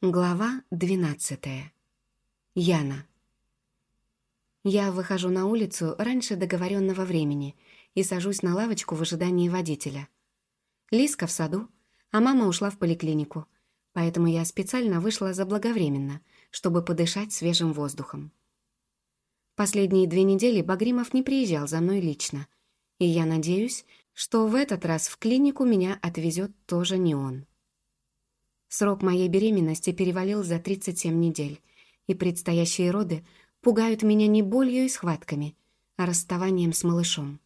Глава 12. Яна. Я выхожу на улицу раньше договоренного времени и сажусь на лавочку в ожидании водителя. Лиска в саду, а мама ушла в поликлинику, поэтому я специально вышла заблаговременно, чтобы подышать свежим воздухом. Последние две недели Багримов не приезжал за мной лично, и я надеюсь, что в этот раз в клинику меня отвезет тоже не он. Срок моей беременности перевалил за 37 недель, и предстоящие роды пугают меня не болью и схватками, а расставанием с малышом.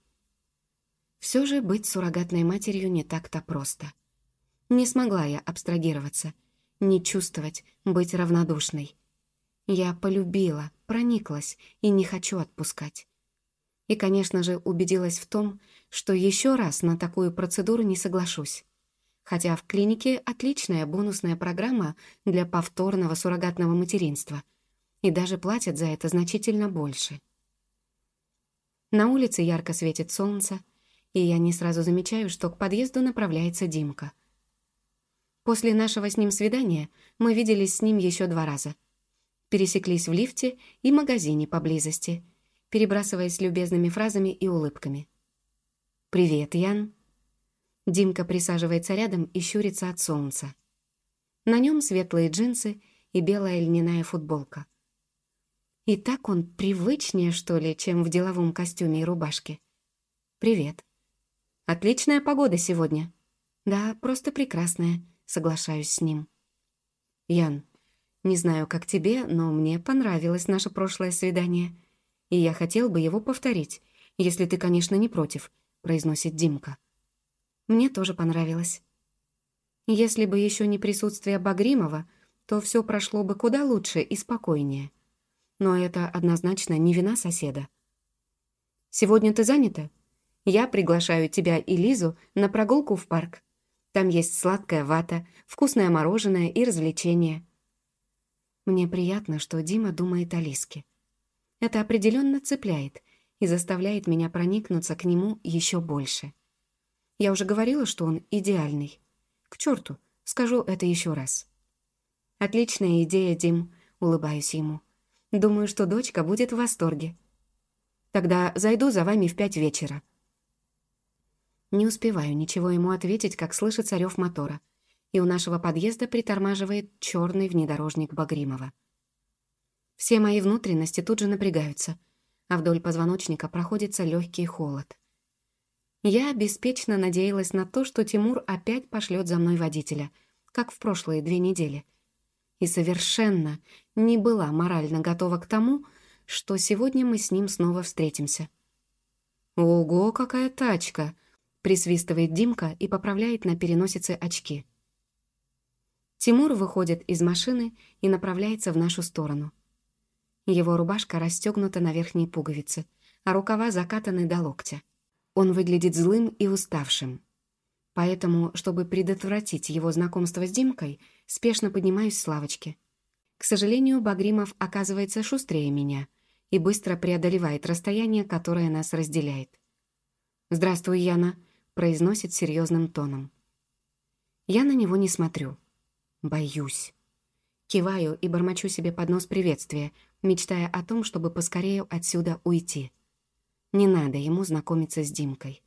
Все же быть суррогатной матерью не так-то просто. Не смогла я абстрагироваться, не чувствовать, быть равнодушной. Я полюбила, прониклась и не хочу отпускать. И, конечно же, убедилась в том, что еще раз на такую процедуру не соглашусь хотя в клинике отличная бонусная программа для повторного суррогатного материнства, и даже платят за это значительно больше. На улице ярко светит солнце, и я не сразу замечаю, что к подъезду направляется Димка. После нашего с ним свидания мы виделись с ним еще два раза. Пересеклись в лифте и магазине поблизости, перебрасываясь любезными фразами и улыбками. «Привет, Ян», Димка присаживается рядом и щурится от солнца. На нем светлые джинсы и белая льняная футболка. И так он привычнее, что ли, чем в деловом костюме и рубашке. «Привет. Отличная погода сегодня». «Да, просто прекрасная», — соглашаюсь с ним. «Ян, не знаю, как тебе, но мне понравилось наше прошлое свидание, и я хотел бы его повторить, если ты, конечно, не против», — произносит Димка. Мне тоже понравилось. Если бы еще не присутствие Багримова, то все прошло бы куда лучше и спокойнее. Но это однозначно не вина соседа. «Сегодня ты занята? Я приглашаю тебя и Лизу на прогулку в парк. Там есть сладкая вата, вкусное мороженое и развлечения». Мне приятно, что Дима думает о Лиске. Это определенно цепляет и заставляет меня проникнуться к нему еще больше. Я уже говорила, что он идеальный. К черту, скажу это еще раз. Отличная идея, Дим, улыбаюсь ему. Думаю, что дочка будет в восторге. Тогда зайду за вами в пять вечера. Не успеваю ничего ему ответить, как слышится рев мотора, и у нашего подъезда притормаживает черный внедорожник Багримова. Все мои внутренности тут же напрягаются, а вдоль позвоночника проходится легкий холод. Я беспечно надеялась на то, что Тимур опять пошлет за мной водителя, как в прошлые две недели. И совершенно не была морально готова к тому, что сегодня мы с ним снова встретимся. «Ого, какая тачка!» — присвистывает Димка и поправляет на переносице очки. Тимур выходит из машины и направляется в нашу сторону. Его рубашка расстегнута на верхней пуговице, а рукава закатаны до локтя. Он выглядит злым и уставшим. Поэтому, чтобы предотвратить его знакомство с Димкой, спешно поднимаюсь с лавочки. К сожалению, Багримов оказывается шустрее меня и быстро преодолевает расстояние, которое нас разделяет. «Здравствуй, Яна», — произносит серьезным тоном. Я на него не смотрю. Боюсь. Киваю и бормочу себе под нос приветствия, мечтая о том, чтобы поскорее отсюда уйти. Не надо ему знакомиться с Димкой.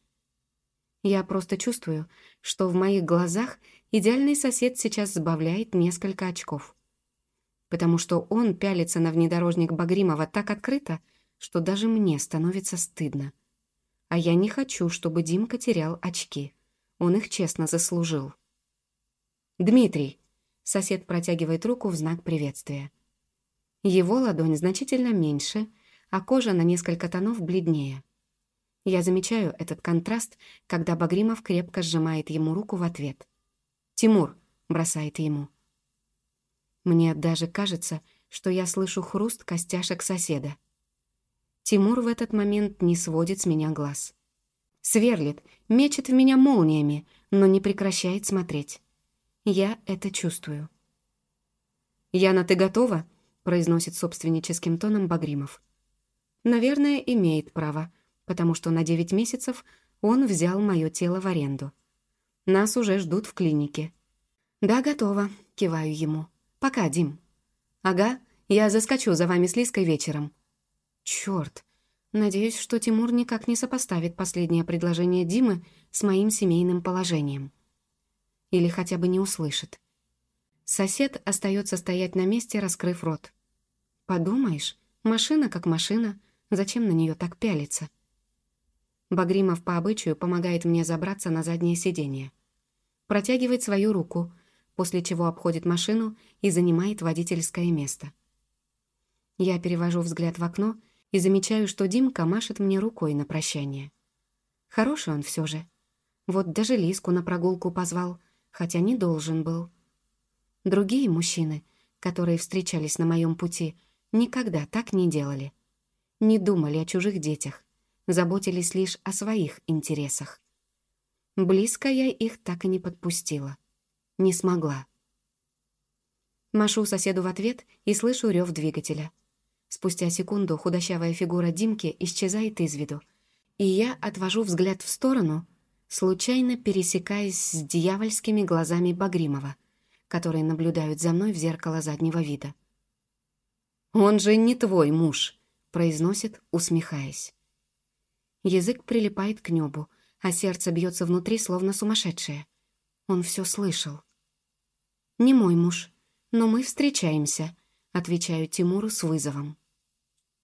Я просто чувствую, что в моих глазах идеальный сосед сейчас сбавляет несколько очков. Потому что он пялится на внедорожник Багримова так открыто, что даже мне становится стыдно. А я не хочу, чтобы Димка терял очки. Он их честно заслужил. «Дмитрий!» — сосед протягивает руку в знак приветствия. Его ладонь значительно меньше — а кожа на несколько тонов бледнее. Я замечаю этот контраст, когда Багримов крепко сжимает ему руку в ответ. «Тимур!» — бросает ему. Мне даже кажется, что я слышу хруст костяшек соседа. Тимур в этот момент не сводит с меня глаз. Сверлит, мечет в меня молниями, но не прекращает смотреть. Я это чувствую. «Яна, ты готова?» — произносит собственническим тоном Багримов. Наверное, имеет право, потому что на 9 месяцев он взял мое тело в аренду. Нас уже ждут в клинике. «Да, готово», — киваю ему. Пока, Дим». «Ага, я заскочу за вами с Лиской вечером». «Чёрт. Надеюсь, что Тимур никак не сопоставит последнее предложение Димы с моим семейным положением. Или хотя бы не услышит. Сосед остается стоять на месте, раскрыв рот. Подумаешь, машина как машина, зачем на нее так пялиться? Багримов по обычаю помогает мне забраться на заднее сиденье. Протягивает свою руку, после чего обходит машину и занимает водительское место. Я перевожу взгляд в окно и замечаю, что Димка машет мне рукой на прощание. Хороший он все же. Вот даже Лиску на прогулку позвал, хотя не должен был. Другие мужчины, которые встречались на моем пути, никогда так не делали. Не думали о чужих детях, заботились лишь о своих интересах. Близко я их так и не подпустила. Не смогла. Машу соседу в ответ и слышу рев двигателя. Спустя секунду худощавая фигура Димки исчезает из виду, и я отвожу взгляд в сторону, случайно пересекаясь с дьявольскими глазами Багримова — которые наблюдают за мной в зеркало заднего вида. «Он же не твой муж», — произносит, усмехаясь. Язык прилипает к небу, а сердце бьется внутри, словно сумасшедшее. Он все слышал. «Не мой муж, но мы встречаемся», — отвечаю Тимуру с вызовом.